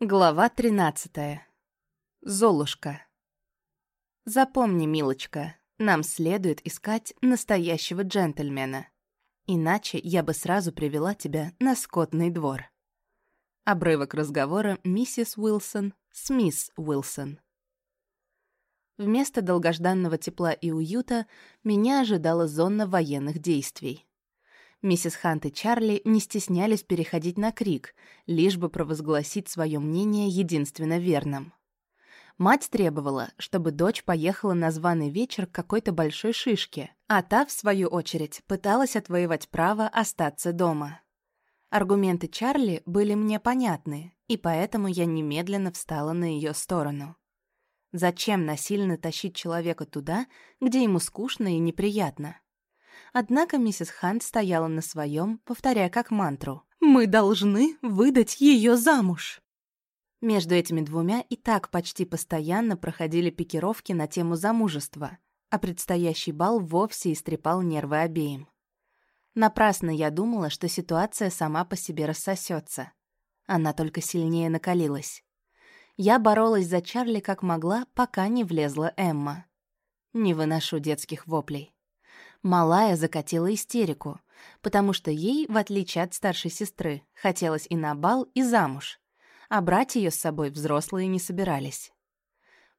Глава 13. Золушка. Запомни, милочка, нам следует искать настоящего джентльмена. Иначе я бы сразу привела тебя на скотный двор. Обрывок разговора миссис Уилсон с мисс Уилсон. Вместо долгожданного тепла и уюта меня ожидала зона военных действий. Миссис Хант и Чарли не стеснялись переходить на крик, лишь бы провозгласить свое мнение единственно верным. Мать требовала, чтобы дочь поехала на званый вечер к какой-то большой шишке, а та, в свою очередь, пыталась отвоевать право остаться дома. Аргументы Чарли были мне понятны, и поэтому я немедленно встала на ее сторону. Зачем насильно тащить человека туда, где ему скучно и неприятно? Однако миссис Хант стояла на своем, повторяя как мантру. «Мы должны выдать ее замуж!» Между этими двумя и так почти постоянно проходили пикировки на тему замужества, а предстоящий бал вовсе истрепал нервы обеим. Напрасно я думала, что ситуация сама по себе рассосется. Она только сильнее накалилась. Я боролась за Чарли как могла, пока не влезла Эмма. Не выношу детских воплей. Малая закатила истерику, потому что ей, в отличие от старшей сестры, хотелось и на бал, и замуж, а брать ее с собой взрослые не собирались.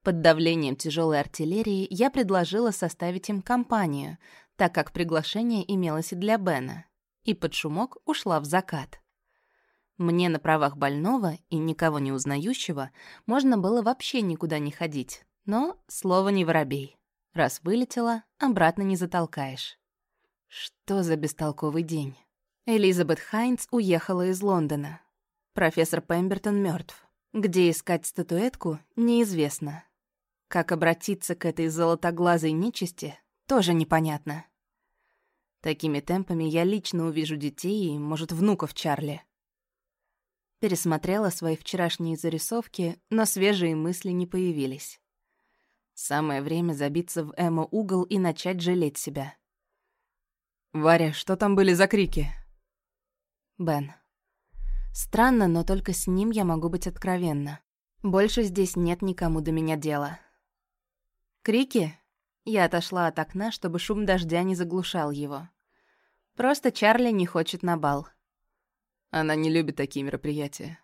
Под давлением тяжелой артиллерии я предложила составить им компанию, так как приглашение имелось и для Бена, и под шумок ушла в закат. Мне на правах больного и никого не узнающего можно было вообще никуда не ходить, но слово не воробей. Раз вылетела, обратно не затолкаешь. Что за бестолковый день? Элизабет Хайнц уехала из Лондона. Профессор Пембертон мертв. Где искать статуэтку, неизвестно. Как обратиться к этой золотоглазой нечисти, тоже непонятно. Такими темпами я лично увижу детей и, может, внуков Чарли. Пересмотрела свои вчерашние зарисовки, но свежие мысли не появились. Самое время забиться в Эмо угол и начать жалеть себя. «Варя, что там были за крики?» Бен. Странно, но только с ним я могу быть откровенна. Больше здесь нет никому до меня дела. Крики? Я отошла от окна, чтобы шум дождя не заглушал его. Просто Чарли не хочет на бал. Она не любит такие мероприятия.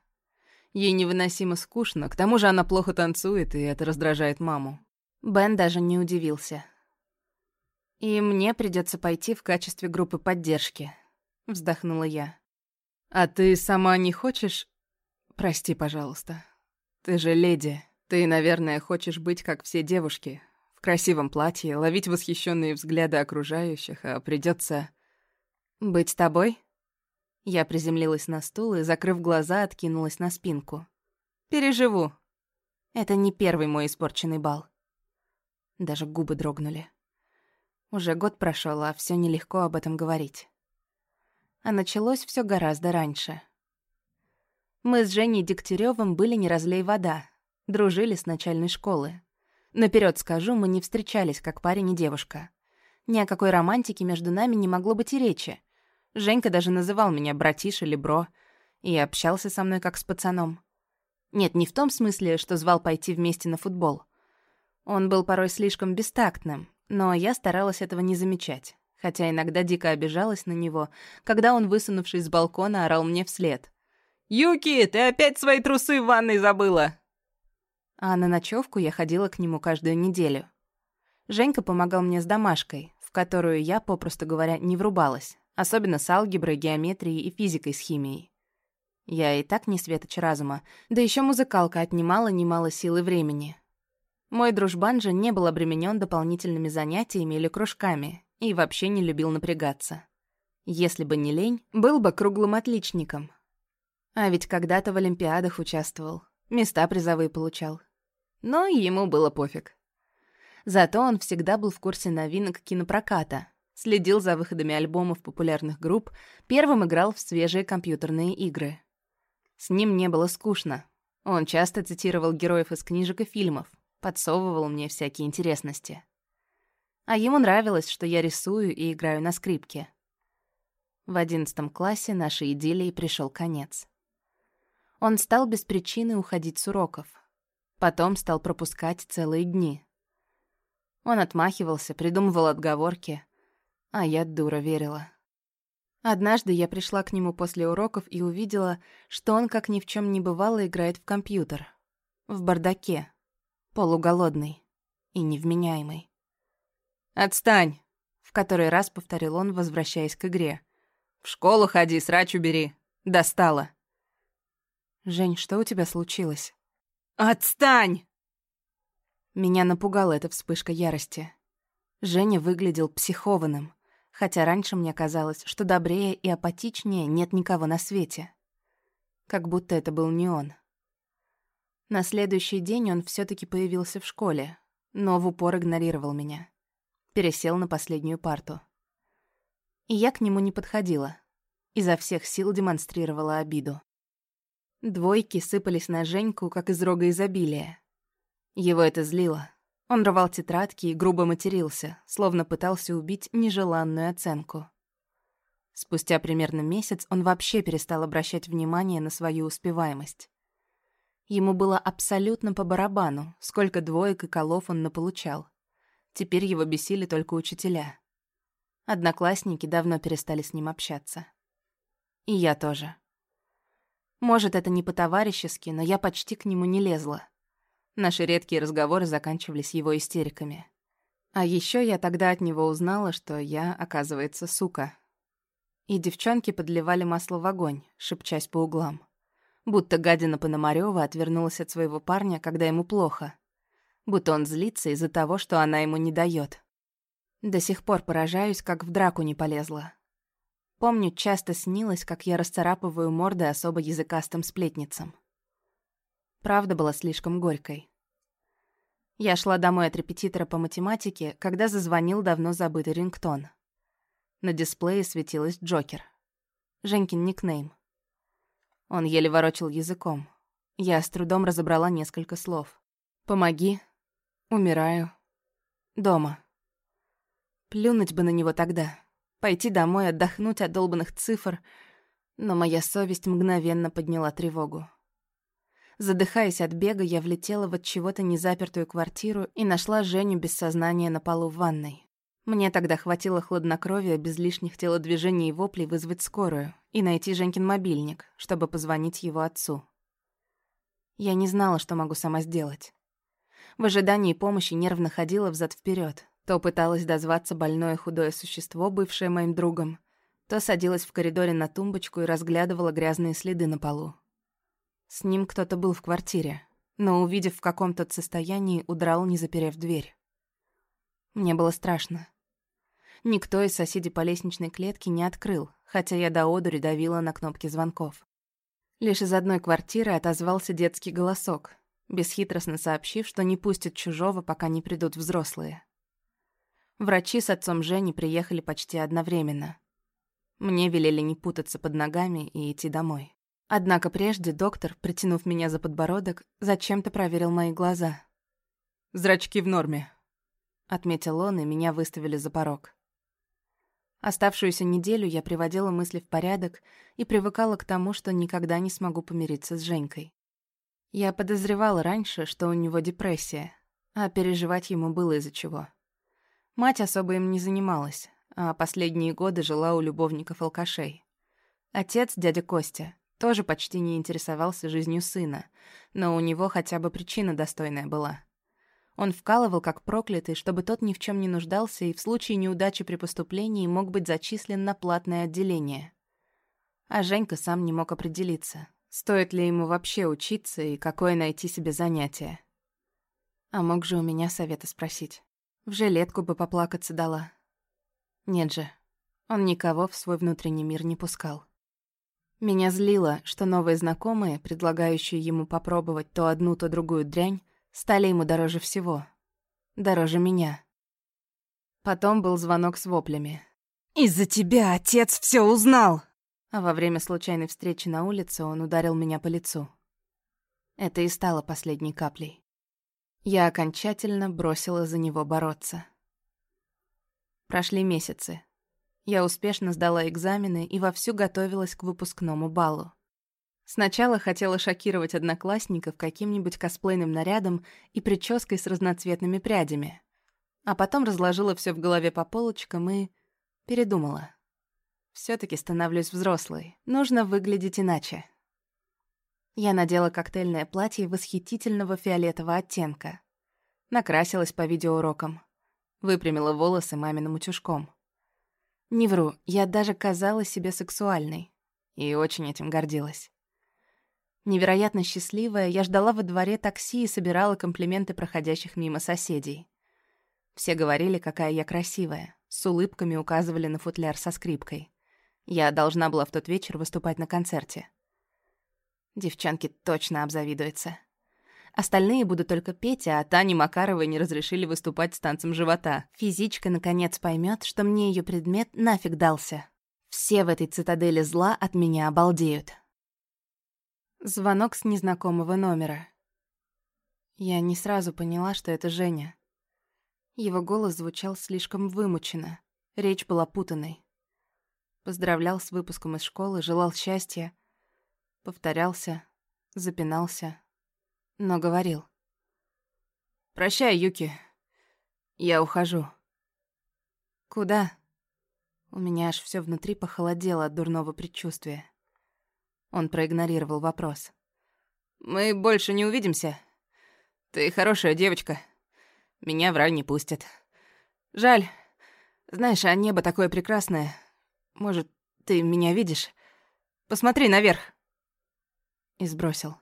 Ей невыносимо скучно, к тому же она плохо танцует, и это раздражает маму. Бен даже не удивился. «И мне придется пойти в качестве группы поддержки», — вздохнула я. «А ты сама не хочешь...» «Прости, пожалуйста. Ты же леди. Ты, наверное, хочешь быть как все девушки. В красивом платье, ловить восхищенные взгляды окружающих, а придется «Быть тобой?» Я приземлилась на стул и, закрыв глаза, откинулась на спинку. «Переживу. Это не первый мой испорченный бал». Даже губы дрогнули. Уже год прошел, а все нелегко об этом говорить. А началось все гораздо раньше. Мы с Женей Дегтяревым были не разлей вода, дружили с начальной школы. Наперед скажу, мы не встречались, как парень и девушка. Ни о какой романтике между нами не могло быть и речи. Женька даже называл меня братиш или бро и общался со мной как с пацаном. Нет, не в том смысле, что звал пойти вместе на футбол — он был порой слишком бестактным, но я старалась этого не замечать, хотя иногда дико обижалась на него, когда он, высунувшись с балкона, орал мне вслед. «Юки, ты опять свои трусы в ванной забыла!» А на ночевку я ходила к нему каждую неделю. Женька помогал мне с домашкой, в которую я, попросту говоря, не врубалась, особенно с алгеброй, геометрией и физикой с химией. Я и так не светоч разума, да еще музыкалка отнимала немало сил и времени, мой дружбан же не был обременен дополнительными занятиями или кружками и вообще не любил напрягаться. Если бы не лень, был бы круглым отличником. А ведь когда-то в Олимпиадах участвовал, места призовые получал. Но ему было пофиг. Зато он всегда был в курсе новинок кинопроката, следил за выходами альбомов популярных групп, первым играл в свежие компьютерные игры. С ним не было скучно. Он часто цитировал героев из книжек и фильмов, подсовывал мне всякие интересности. А ему нравилось, что я рисую и играю на скрипке. В одиннадцатом классе нашей идиллии пришел конец. Он стал без причины уходить с уроков. Потом стал пропускать целые дни. Он отмахивался, придумывал отговорки, а я, дура, верила. Однажды я пришла к нему после уроков и увидела, что он, как ни в чем не бывало, играет в компьютер. В бардаке. Полуголодный. И невменяемый. «Отстань!» — в который раз повторил он, возвращаясь к игре. «В школу ходи, срач убери. Достала!» «Жень, что у тебя случилось?» «Отстань!» Меня напугала эта вспышка ярости. Женя выглядел психованным, хотя раньше мне казалось, что добрее и апатичнее нет никого на свете. Как будто это был не он. На следующий день он все таки появился в школе, но в упор игнорировал меня. Пересел на последнюю парту. И я к нему не подходила. Изо всех сил демонстрировала обиду. Двойки сыпались на Женьку, как из рога изобилия. Его это злило. Он рвал тетрадки и грубо матерился, словно пытался убить нежеланную оценку. Спустя примерно месяц он вообще перестал обращать внимание на свою успеваемость. Ему было абсолютно по барабану, сколько двоек и колов он наполучал. Теперь его бесили только учителя. Одноклассники давно перестали с ним общаться. И я тоже. Может, это не по-товарищески, но я почти к нему не лезла. Наши редкие разговоры заканчивались его истериками. А еще я тогда от него узнала, что я, оказывается, сука. И девчонки подливали масло в огонь, шепчась по углам. Будто гадина Пономарёва отвернулась от своего парня, когда ему плохо. Будто он злится из-за того, что она ему не дает. До сих пор поражаюсь, как в драку не полезла. Помню, часто снилось, как я расцарапываю морды особо языкастым сплетницам. Правда была слишком горькой. Я шла домой от репетитора по математике, когда зазвонил давно забытый рингтон. На дисплее светилась Джокер. Женькин никнейм. Он еле ворочил языком. Я с трудом разобрала несколько слов. «Помоги. Умираю. Дома». Плюнуть бы на него тогда. Пойти домой, отдохнуть от долбанных цифр. Но моя совесть мгновенно подняла тревогу. Задыхаясь от бега, я влетела в от чего-то незапертую квартиру и нашла Женю без сознания на полу в ванной. Мне тогда хватило хладнокровия без лишних телодвижений и воплей вызвать скорую и найти Женькин мобильник, чтобы позвонить его отцу. Я не знала, что могу сама сделать. В ожидании помощи нервно ходила взад вперед, то пыталась дозваться больное худое существо, бывшее моим другом, то садилась в коридоре на тумбочку и разглядывала грязные следы на полу. С ним кто-то был в квартире, но, увидев в каком то состоянии, удрал, не заперев дверь. Мне было страшно. Никто из соседей по лестничной клетке не открыл, хотя я до одури давила на кнопки звонков. Лишь из одной квартиры отозвался детский голосок, бесхитростно сообщив, что не пустят чужого, пока не придут взрослые. Врачи с отцом Жени приехали почти одновременно. Мне велели не путаться под ногами и идти домой. Однако прежде доктор, притянув меня за подбородок, зачем-то проверил мои глаза. «Зрачки в норме», — отметил он, и меня выставили за порог. Оставшуюся неделю я приводила мысли в порядок и привыкала к тому, что никогда не смогу помириться с Женькой. Я подозревала раньше, что у него депрессия, а переживать ему было из-за чего. Мать особо им не занималась, а последние годы жила у любовников-алкашей. Отец, дядя Костя, тоже почти не интересовался жизнью сына, но у него хотя бы причина достойная была. Он вкалывал как проклятый, чтобы тот ни в чем не нуждался и в случае неудачи при поступлении мог быть зачислен на платное отделение. А Женька сам не мог определиться, стоит ли ему вообще учиться и какое найти себе занятие. А мог же у меня совета спросить. В жилетку бы поплакаться дала. Нет же, он никого в свой внутренний мир не пускал. Меня злило, что новые знакомые, предлагающие ему попробовать то одну, то другую дрянь, стали ему дороже всего. Дороже меня. Потом был звонок с воплями. «Из-за тебя отец все узнал!» А во время случайной встречи на улице он ударил меня по лицу. Это и стало последней каплей. Я окончательно бросила за него бороться. Прошли месяцы. Я успешно сдала экзамены и вовсю готовилась к выпускному балу. Сначала хотела шокировать одноклассников каким-нибудь косплейным нарядом и прической с разноцветными прядями. А потом разложила все в голове по полочкам и... передумала. все таки становлюсь взрослой. Нужно выглядеть иначе. Я надела коктейльное платье восхитительного фиолетового оттенка. Накрасилась по видеоурокам. Выпрямила волосы маминым утюжком. Не вру, я даже казалась себе сексуальной. И очень этим гордилась. Невероятно счастливая, я ждала во дворе такси и собирала комплименты проходящих мимо соседей. Все говорили, какая я красивая, с улыбками указывали на футляр со скрипкой. Я должна была в тот вечер выступать на концерте. Девчонки точно обзавидуются. Остальные будут только петь, а Тане Макаровой не разрешили выступать с танцем живота. Физичка наконец поймет, что мне ее предмет нафиг дался. Все в этой цитадели зла от меня обалдеют. Звонок с незнакомого номера. Я не сразу поняла, что это Женя. Его голос звучал слишком вымученно, речь была путанной. Поздравлял с выпуском из школы, желал счастья, повторялся, запинался, но говорил. «Прощай, Юки, я ухожу». «Куда?» У меня аж все внутри похолодело от дурного предчувствия. Он проигнорировал вопрос. «Мы больше не увидимся. Ты хорошая девочка. Меня в рай не пустят. Жаль. Знаешь, а небо такое прекрасное. Может, ты меня видишь? Посмотри наверх!» И сбросил.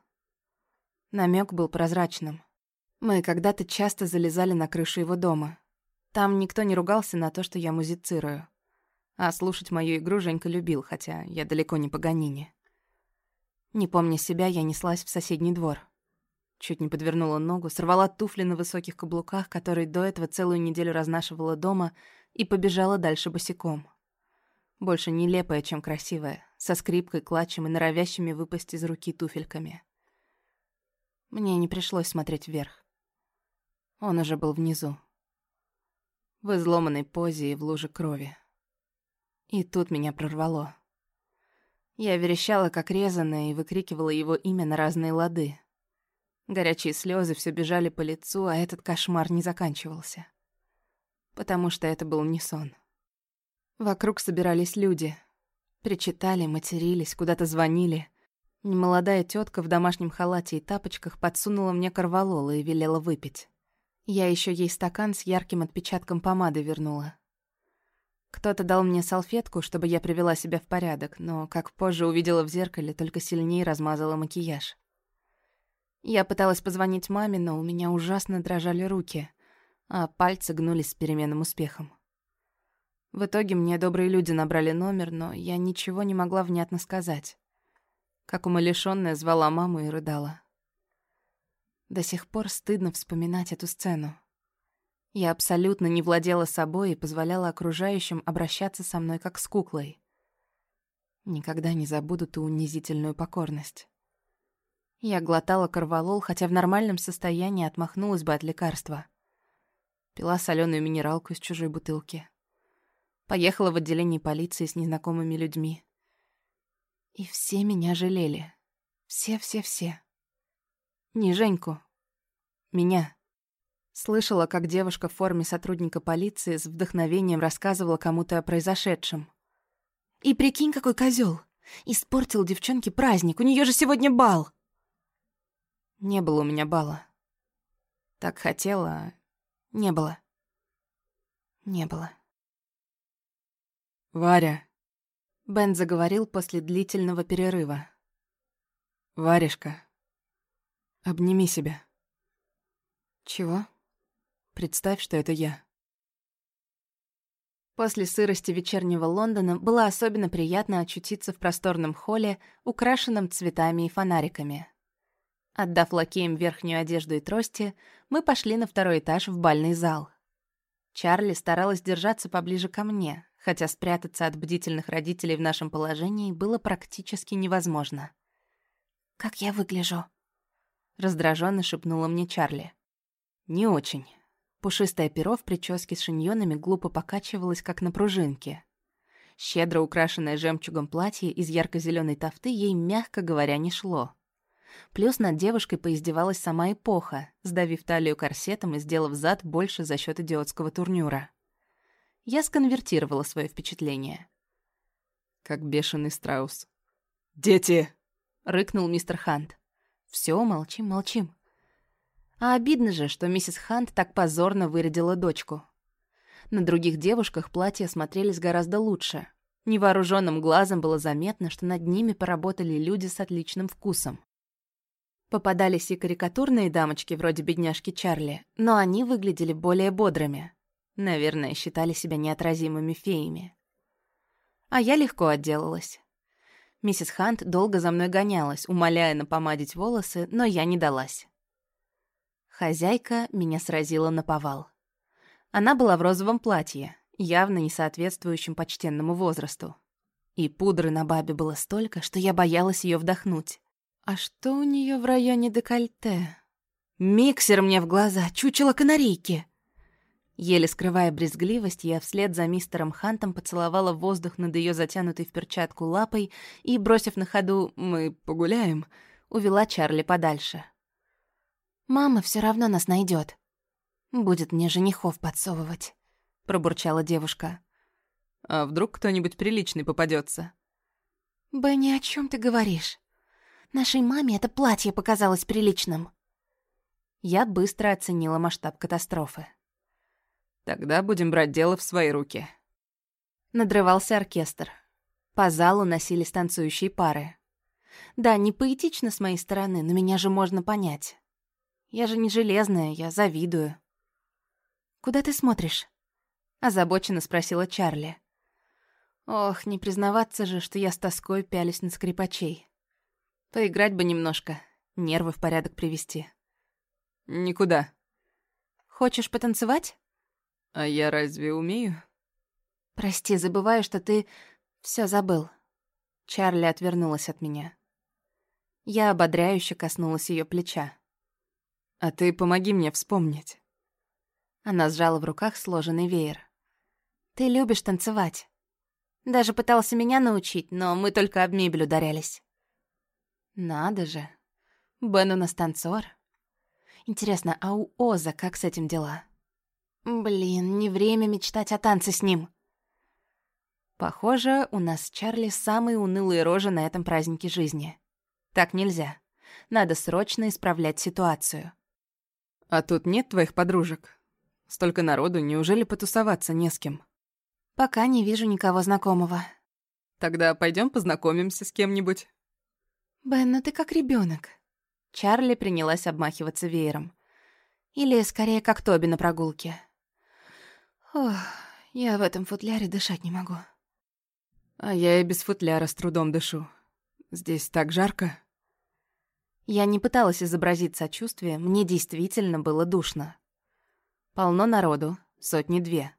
Намек был прозрачным. Мы когда-то часто залезали на крышу его дома. Там никто не ругался на то, что я музицирую. А слушать мою игру Женька любил, хотя я далеко не по гонине. Не помня себя, я неслась в соседний двор. Чуть не подвернула ногу, сорвала туфли на высоких каблуках, которые до этого целую неделю разнашивала дома, и побежала дальше босиком. Больше нелепая, чем красивая, со скрипкой, клатчем и норовящими выпасть из руки туфельками. Мне не пришлось смотреть вверх. Он уже был внизу. В изломанной позе и в луже крови. И тут меня прорвало. Я верещала, как резаная, и выкрикивала его имя на разные лады. Горячие слезы все бежали по лицу, а этот кошмар не заканчивался. Потому что это был не сон. Вокруг собирались люди. Причитали, матерились, куда-то звонили. Немолодая тетка в домашнем халате и тапочках подсунула мне корвалола и велела выпить. Я еще ей стакан с ярким отпечатком помады вернула. Кто-то дал мне салфетку, чтобы я привела себя в порядок, но, как позже увидела в зеркале, только сильнее размазала макияж. Я пыталась позвонить маме, но у меня ужасно дрожали руки, а пальцы гнулись с переменным успехом. В итоге мне добрые люди набрали номер, но я ничего не могла внятно сказать. Как умалишённая звала маму и рыдала. До сих пор стыдно вспоминать эту сцену. Я абсолютно не владела собой и позволяла окружающим обращаться со мной как с куклой. Никогда не забуду ту унизительную покорность. Я глотала корвалол, хотя в нормальном состоянии отмахнулась бы от лекарства. Пила соленую минералку из чужой бутылки. Поехала в отделение полиции с незнакомыми людьми. И все меня жалели. Все-все-все. Не Женьку. Меня. Слышала, как девушка в форме сотрудника полиции с вдохновением рассказывала кому-то о произошедшем. «И прикинь, какой козел! Испортил девчонке праздник, у нее же сегодня бал!» Не было у меня бала. Так хотела, не было. Не было. «Варя!» Бен заговорил после длительного перерыва. «Варежка, обними себя». «Чего?» Представь, что это я. После сырости вечернего Лондона было особенно приятно очутиться в просторном холле, украшенном цветами и фонариками. Отдав лакеям верхнюю одежду и трости, мы пошли на второй этаж в бальный зал. Чарли старалась держаться поближе ко мне, хотя спрятаться от бдительных родителей в нашем положении было практически невозможно. «Как я выгляжу?» — раздраженно шепнула мне Чарли. «Не очень». Пушистое перо в прическе с шиньонами глупо покачивалось, как на пружинке. Щедро украшенное жемчугом платье из ярко зеленой тафты ей, мягко говоря, не шло. Плюс над девушкой поиздевалась сама эпоха, сдавив талию корсетом и сделав зад больше за счет идиотского турнюра. Я сконвертировала свое впечатление. Как бешеный страус. «Дети!» — рыкнул мистер Хант. Все, молчим, молчим. А обидно же, что миссис Хант так позорно вырядила дочку. На других девушках платья смотрелись гораздо лучше. Невооруженным глазом было заметно, что над ними поработали люди с отличным вкусом. Попадались и карикатурные дамочки вроде бедняжки Чарли, но они выглядели более бодрыми. Наверное, считали себя неотразимыми феями. А я легко отделалась. Миссис Хант долго за мной гонялась, умоляя напомадить волосы, но я не далась. Хозяйка меня сразила на повал. Она была в розовом платье, явно не соответствующем почтенному возрасту. И пудры на бабе было столько, что я боялась ее вдохнуть. А что у нее в районе декольте? Миксер мне в глаза, чучело канарейки. Еле скрывая брезгливость, я вслед за мистером Хантом поцеловала воздух над ее затянутой в перчатку лапой и, бросив на ходу «мы погуляем», увела Чарли подальше. «Мама все равно нас найдет. Будет мне женихов подсовывать», — пробурчала девушка. «А вдруг кто-нибудь приличный попадется? «Бенни, о чем ты говоришь? Нашей маме это платье показалось приличным». Я быстро оценила масштаб катастрофы. Тогда будем брать дело в свои руки. Надрывался оркестр. По залу носились танцующие пары. Да, не поэтично с моей стороны, но меня же можно понять. Я же не железная, я завидую. «Куда ты смотришь?» — озабоченно спросила Чарли. Ох, не признаваться же, что я с тоской пялюсь на скрипачей. Поиграть бы немножко, нервы в порядок привести. «Никуда». «Хочешь потанцевать?» А я разве умею? Прости, забываю, что ты все забыл. Чарли отвернулась от меня. Я ободряюще коснулась ее плеча. А ты помоги мне вспомнить. Она сжала в руках сложенный веер. Ты любишь танцевать. Даже пытался меня научить, но мы только об мебель ударялись. Надо же. Бен у нас танцор. Интересно, а у Оза как с этим дела? Блин, не время мечтать о танце с ним. Похоже, у нас с Чарли самые унылые рожи на этом празднике жизни. Так нельзя. Надо срочно исправлять ситуацию. А тут нет твоих подружек? Столько народу, неужели потусоваться не с кем? Пока не вижу никого знакомого. Тогда пойдем познакомимся с кем-нибудь. Бен, ну ты как ребенок. Чарли принялась обмахиваться веером. Или, скорее, как Тоби на прогулке. Ох, я в этом футляре дышать не могу. А я и без футляра с трудом дышу. Здесь так жарко. Я не пыталась изобразить сочувствие, мне действительно было душно. Полно народу, сотни-две.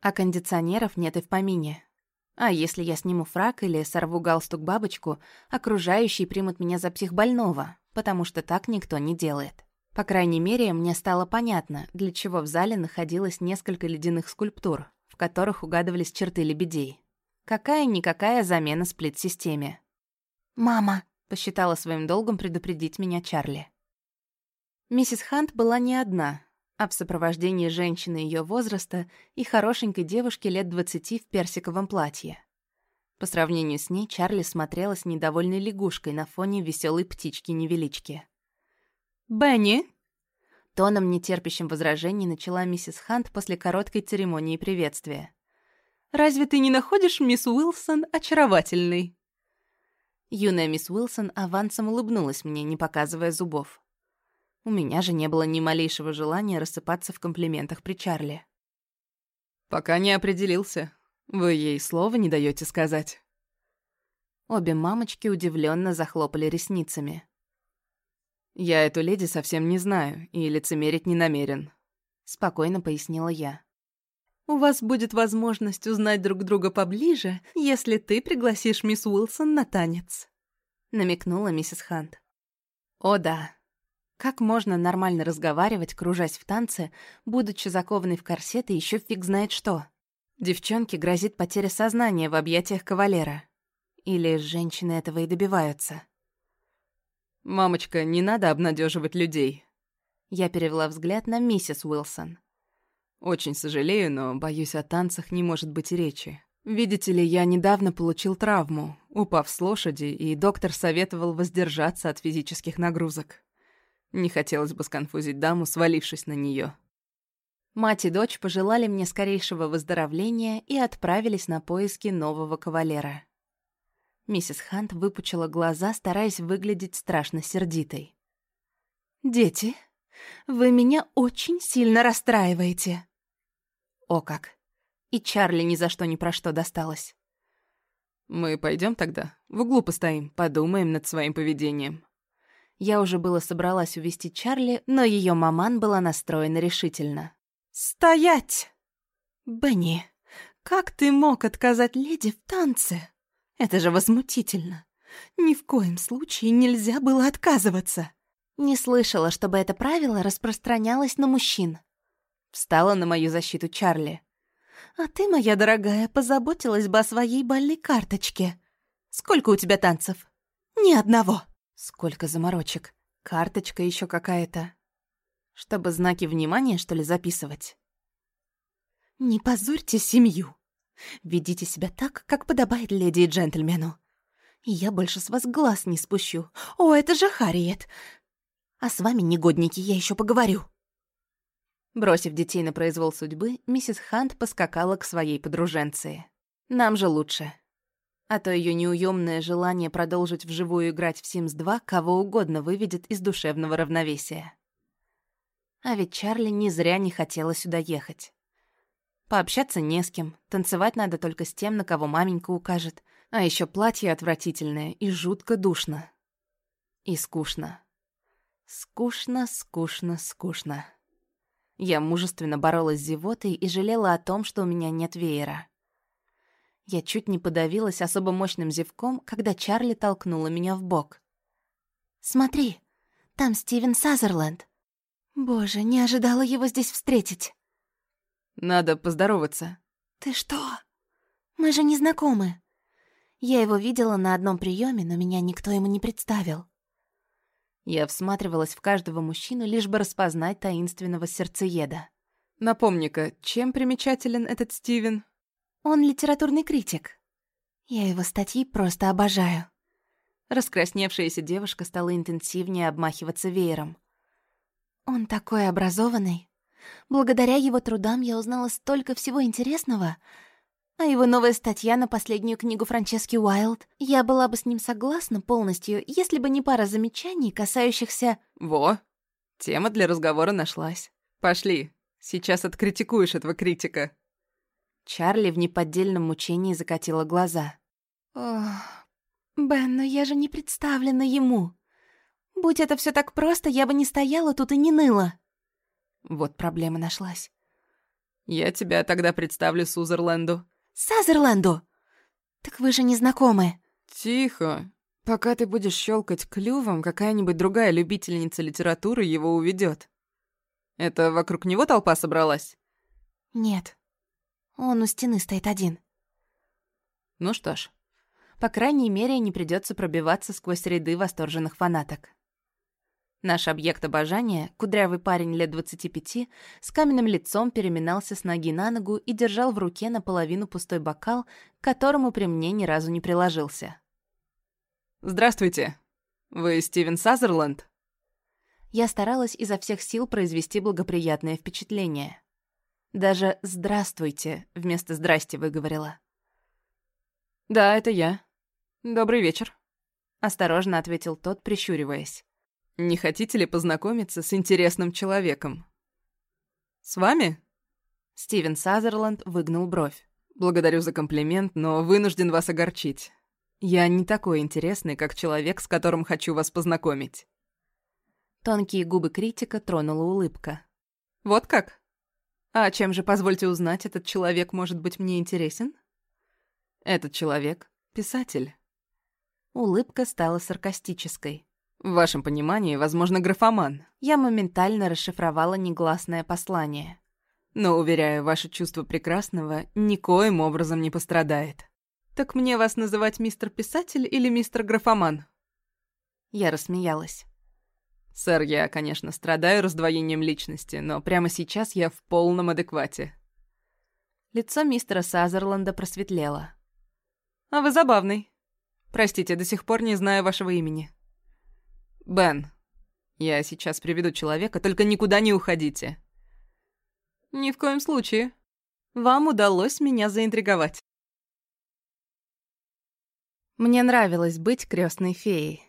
А кондиционеров нет и в помине. А если я сниму фрак или сорву галстук-бабочку, окружающие примут меня за психбольного, потому что так никто не делает. По крайней мере, мне стало понятно, для чего в зале находилось несколько ледяных скульптур, в которых угадывались черты лебедей. Какая-никакая замена сплит-системе. «Мама!» — посчитала своим долгом предупредить меня Чарли. Миссис Хант была не одна, а в сопровождении женщины ее возраста и хорошенькой девушки лет двадцати в персиковом платье. По сравнению с ней Чарли смотрелась недовольной лягушкой на фоне веселой птички-невелички. «Бенни!» Тоном, нетерпящим возражений, начала миссис Хант после короткой церемонии приветствия. «Разве ты не находишь мисс Уилсон очаровательной?» Юная мисс Уилсон авансом улыбнулась мне, не показывая зубов. У меня же не было ни малейшего желания рассыпаться в комплиментах при Чарли. «Пока не определился. Вы ей слова не даете сказать». Обе мамочки удивленно захлопали ресницами. «Я эту леди совсем не знаю и лицемерить не намерен», — спокойно пояснила я. «У вас будет возможность узнать друг друга поближе, если ты пригласишь мисс Уилсон на танец», — намекнула миссис Хант. «О да. Как можно нормально разговаривать, кружась в танце, будучи закованной в корсет и еще фиг знает что? Девчонке грозит потеря сознания в объятиях кавалера. Или женщины этого и добиваются. «Мамочка, не надо обнадеживать людей». Я перевела взгляд на миссис Уилсон. «Очень сожалею, но, боюсь, о танцах не может быть и речи. Видите ли, я недавно получил травму, упав с лошади, и доктор советовал воздержаться от физических нагрузок. Не хотелось бы сконфузить даму, свалившись на нее. Мать и дочь пожелали мне скорейшего выздоровления и отправились на поиски нового кавалера. Миссис Хант выпучила глаза, стараясь выглядеть страшно сердитой. «Дети, вы меня очень сильно расстраиваете». «О как! И Чарли ни за что ни про что досталось». «Мы пойдем тогда? В углу постоим, подумаем над своим поведением». Я уже было собралась увести Чарли, но ее маман была настроена решительно. «Стоять! Бенни, как ты мог отказать леди в танце?» Это же возмутительно. Ни в коем случае нельзя было отказываться. Не слышала, чтобы это правило распространялось на мужчин. Встала на мою защиту Чарли. А ты, моя дорогая, позаботилась бы о своей бальной карточке. Сколько у тебя танцев? Ни одного. Сколько заморочек. Карточка еще какая-то. Чтобы знаки внимания, что ли, записывать? Не позорьте семью. Ведите себя так, как подобает леди и джентльмену. Я больше с вас глаз не спущу. О, это же Харриет. А с вами, негодники, я еще поговорю». Бросив детей на произвол судьбы, миссис Хант поскакала к своей подруженции. «Нам же лучше». А то ее неуемное желание продолжить вживую играть в Sims 2 кого угодно выведет из душевного равновесия. А ведь Чарли не зря не хотела сюда ехать. Пообщаться не с кем, танцевать надо только с тем, на кого маменька укажет. А еще платье отвратительное и жутко душно. И скучно. Скучно, скучно, скучно. Я мужественно боролась с зевотой и жалела о том, что у меня нет веера. Я чуть не подавилась особо мощным зевком, когда Чарли толкнула меня в бок. «Смотри, там Стивен Сазерленд. Боже, не ожидала его здесь встретить». Надо поздороваться. Ты что? Мы же не знакомы. Я его видела на одном приеме, но меня никто ему не представил. Я всматривалась в каждого мужчину, лишь бы распознать таинственного сердцееда. Напомни-ка, чем примечателен этот Стивен? Он литературный критик. Я его статьи просто обожаю. Раскрасневшаяся девушка стала интенсивнее обмахиваться веером. Он такой образованный. Благодаря его трудам я узнала столько всего интересного. А его новая статья на последнюю книгу Франчески Уайлд, я была бы с ним согласна полностью, если бы не пара замечаний, касающихся... Во, тема для разговора нашлась. Пошли, сейчас откритикуешь этого критика. Чарли в неподдельном мучении закатила глаза. Ох, Бен, но я же не представлена ему. Будь это все так просто, я бы не стояла тут и не ныла. Вот проблема нашлась. «Я тебя тогда представлю Сузерленду». «Сазерленду? Так вы же не знакомы». «Тихо. Пока ты будешь щелкать клювом, какая-нибудь другая любительница литературы его уведет. Это вокруг него толпа собралась?» «Нет. Он у стены стоит один». «Ну что ж, по крайней мере, не придется пробиваться сквозь ряды восторженных фанаток». Наш объект обожания, кудрявый парень лет 25, с каменным лицом переминался с ноги на ногу и держал в руке наполовину пустой бокал, к которому при мне ни разу не приложился. «Здравствуйте. Вы Стивен Сазерленд?» Я старалась изо всех сил произвести благоприятное впечатление. Даже «здравствуйте» вместо «здрасте» выговорила. «Да, это я. Добрый вечер», — осторожно ответил тот, прищуриваясь. Не хотите ли познакомиться с интересным человеком? С вами? Стивен Сазерленд выгнул бровь. Благодарю за комплимент, но вынужден вас огорчить. Я не такой интересный, как человек, с которым хочу вас познакомить. Тонкие губы критика тронула улыбка. Вот как? А чем же, позвольте узнать, этот человек может быть мне интересен? Этот человек — писатель. Улыбка стала саркастической. В вашем понимании, возможно, графоман. Я моментально расшифровала негласное послание. Но, уверяю, ваше чувство прекрасного никоим образом не пострадает. Так мне вас называть мистер Писатель или мистер Графоман? Я рассмеялась. Сэр, я, конечно, страдаю раздвоением личности, но прямо сейчас я в полном адеквате. Лицо мистера Сазерленда просветлело. «А вы забавный. Простите, до сих пор не знаю вашего имени». «Бен. Я сейчас приведу человека, только никуда не уходите». «Ни в коем случае. Вам удалось меня заинтриговать». Мне нравилось быть крестной феей.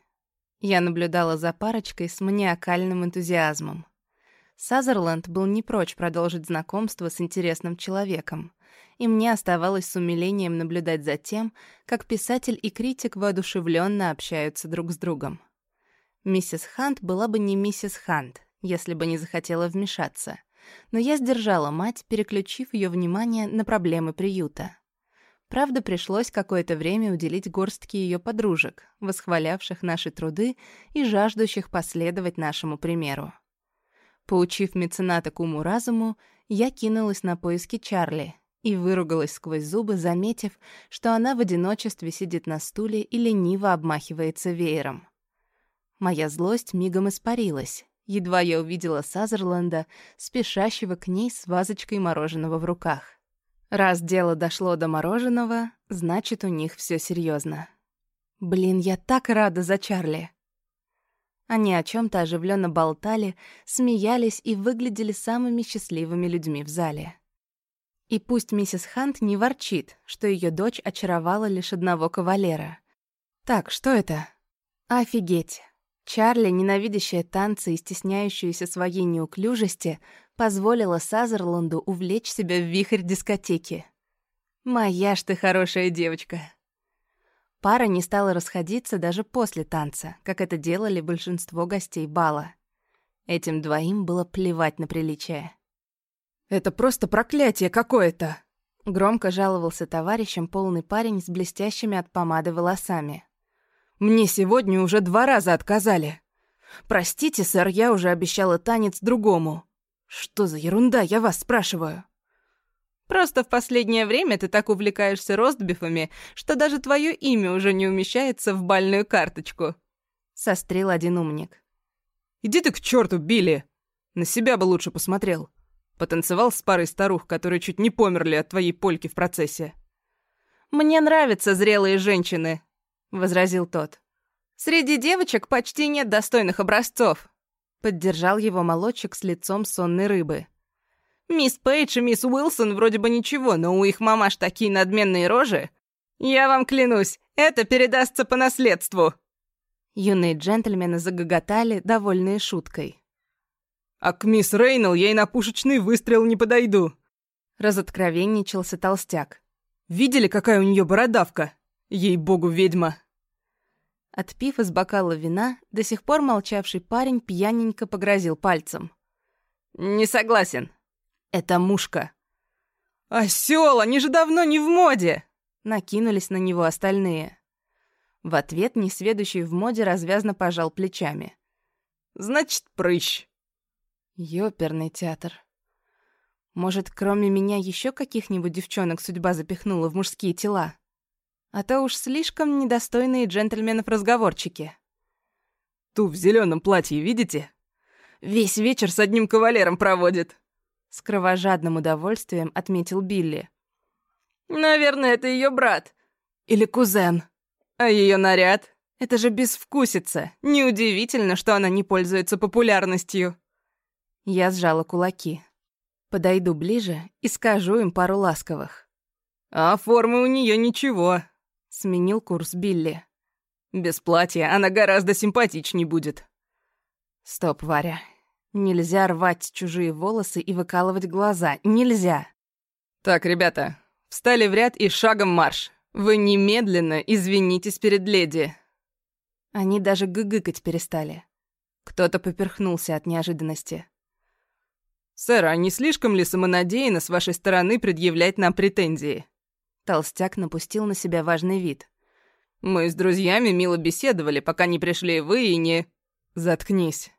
Я наблюдала за парочкой с маниакальным энтузиазмом. Сазерленд был не прочь продолжить знакомство с интересным человеком, и мне оставалось с умилением наблюдать за тем, как писатель и критик воодушевленно общаются друг с другом. Миссис Хант была бы не миссис Хант, если бы не захотела вмешаться, но я сдержала мать, переключив ее внимание на проблемы приюта. Правда, пришлось какое-то время уделить горстке ее подружек, восхвалявших наши труды и жаждущих последовать нашему примеру. Поучив мецената к уму-разуму, я кинулась на поиски Чарли и выругалась сквозь зубы, заметив, что она в одиночестве сидит на стуле и лениво обмахивается веером. Моя злость мигом испарилась, едва я увидела Сазерленда, спешащего к ней с вазочкой мороженого в руках. Раз дело дошло до мороженого, значит, у них все серьезно. Блин, я так рада за Чарли. Они о чем то оживленно болтали, смеялись и выглядели самыми счастливыми людьми в зале. И пусть миссис Хант не ворчит, что ее дочь очаровала лишь одного кавалера. Так, что это? Офигеть. Чарли, ненавидящая танцы и стесняющаяся своей неуклюжести, позволила Сазерланду увлечь себя в вихрь дискотеки. «Моя ж ты хорошая девочка!» Пара не стала расходиться даже после танца, как это делали большинство гостей бала. Этим двоим было плевать на приличие. «Это просто проклятие какое-то!» Громко жаловался товарищем полный парень с блестящими от помады волосами. «Мне сегодня уже два раза отказали. Простите, сэр, я уже обещала танец другому. Что за ерунда, я вас спрашиваю?» «Просто в последнее время ты так увлекаешься ростбифами, что даже твое имя уже не умещается в бальную карточку», — сострил один умник. «Иди ты к черту, Билли! На себя бы лучше посмотрел». Потанцевал с парой старух, которые чуть не померли от твоей польки в процессе. «Мне нравятся зрелые женщины», — возразил тот. «Среди девочек почти нет достойных образцов», — поддержал его молочек с лицом сонной рыбы. «Мисс Пейдж и мисс Уилсон вроде бы ничего, но у их мамаш такие надменные рожи. Я вам клянусь, это передастся по наследству». Юные джентльмены загоготали, довольные шуткой. А к мисс Рейнел я и на пушечный выстрел не подойду. Разоткровенничался толстяк. Видели, какая у нее бородавка? Ей-богу, ведьма. Отпив из бокала вина, до сих пор молчавший парень пьяненько погрозил пальцем. «Не согласен. Это мушка». «Осёл, они же давно не в моде!» Накинулись на него остальные. В ответ несведущий в моде развязно пожал плечами. «Значит, прыщ». Ёперный театр. Может, кроме меня еще каких-нибудь девчонок судьба запихнула в мужские тела? А то уж слишком недостойные джентльменов разговорчики. Ту в зеленом платье, видите? Весь вечер с одним кавалером проводит. С кровожадным удовольствием отметил Билли. Наверное, это ее брат. Или кузен. А ее наряд? Это же безвкусица. Неудивительно, что она не пользуется популярностью. Я сжала кулаки. Подойду ближе и скажу им пару ласковых. «А формы у нее ничего», — сменил курс Билли. «Без платья она гораздо симпатичней будет». «Стоп, Варя. Нельзя рвать чужие волосы и выкалывать глаза. Нельзя!» «Так, ребята, встали в ряд и шагом марш. Вы немедленно извинитесь перед леди». Они даже гыгыкать перестали. Кто-то поперхнулся от неожиданности. «Сэр, а не слишком ли самонадеянно с вашей стороны предъявлять нам претензии?» Толстяк напустил на себя важный вид. «Мы с друзьями мило беседовали, пока не пришли вы и не...» «Заткнись.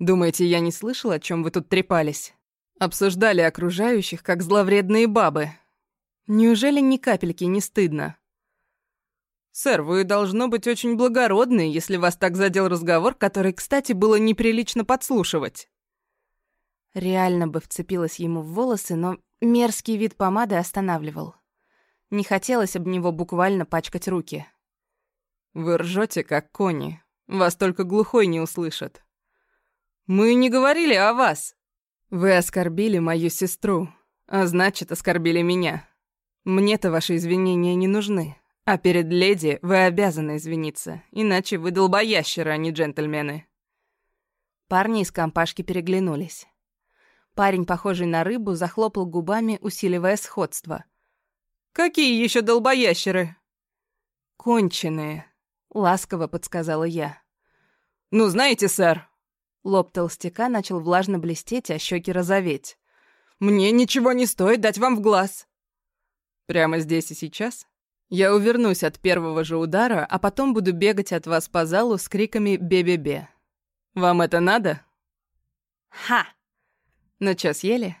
Думаете, я не слышал, о чем вы тут трепались?» Обсуждали окружающих, как зловредные бабы. Неужели ни капельки не стыдно? «Сэр, вы, должно быть, очень благородны, если вас так задел разговор, который, кстати, было неприлично подслушивать». Реально бы вцепилась ему в волосы, но мерзкий вид помады останавливал. Не хотелось об него буквально пачкать руки. «Вы ржете, как кони. Вас только глухой не услышат». «Мы не говорили о вас!» «Вы оскорбили мою сестру, а значит, оскорбили меня. Мне-то ваши извинения не нужны, а перед леди вы обязаны извиниться, иначе вы долбоящеры, а не джентльмены». Парни из компашки переглянулись. Парень, похожий на рыбу, захлопал губами, усиливая сходство. «Какие еще долбоящеры?» «Конченые», — ласково подсказала я. «Ну, знаете, сэр...» Лоб толстяка начал влажно блестеть, а щеки розоветь. «Мне ничего не стоит дать вам в глаз». «Прямо здесь и сейчас?» Я увернусь от первого же удара, а потом буду бегать от вас по залу с криками «Бе-бе-бе». Вам это надо? Ха! На час ели?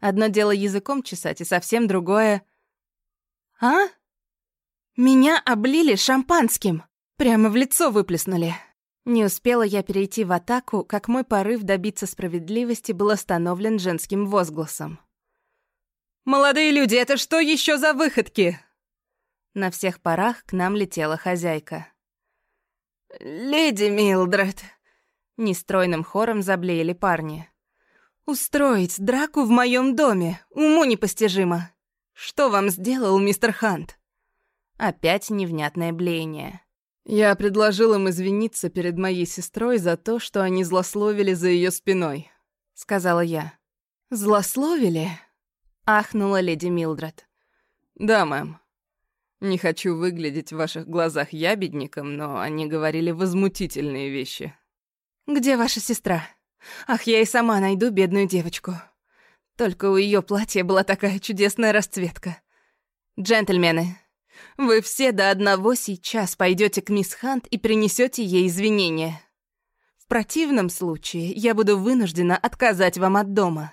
Одно дело языком чесать, и совсем другое... А? Меня облили шампанским. Прямо в лицо выплеснули. Не успела я перейти в атаку, как мой порыв добиться справедливости был остановлен женским возгласом. «Молодые люди, это что еще за выходки?» На всех парах к нам летела хозяйка. «Леди Милдред», — нестройным хором заблеяли парни. Устроить драку в моем доме, уму непостижимо. Что вам сделал мистер Хант? Опять невнятное блеяние. Я предложил им извиниться перед моей сестрой за то, что они злословили за ее спиной, сказала я. Злословили? ахнула леди Милдред. Да, мэм. Не хочу выглядеть в ваших глазах ябедником, но они говорили возмутительные вещи. Где ваша сестра? Ах, я и сама найду бедную девочку. Только у ее платья была такая чудесная расцветка. Джентльмены, вы все до одного сейчас пойдете к мисс Хант и принесете ей извинения. В противном случае я буду вынуждена отказать вам от дома.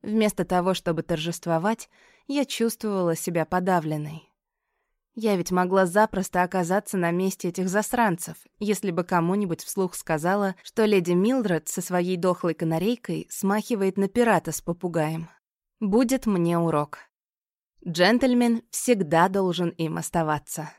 Вместо того, чтобы торжествовать, я чувствовала себя подавленной. Я ведь могла запросто оказаться на месте этих засранцев, если бы кому-нибудь вслух сказала, что леди Милдред со своей дохлой канарейкой смахивает на пирата с попугаем. Будет мне урок. Джентльмен всегда должен им оставаться.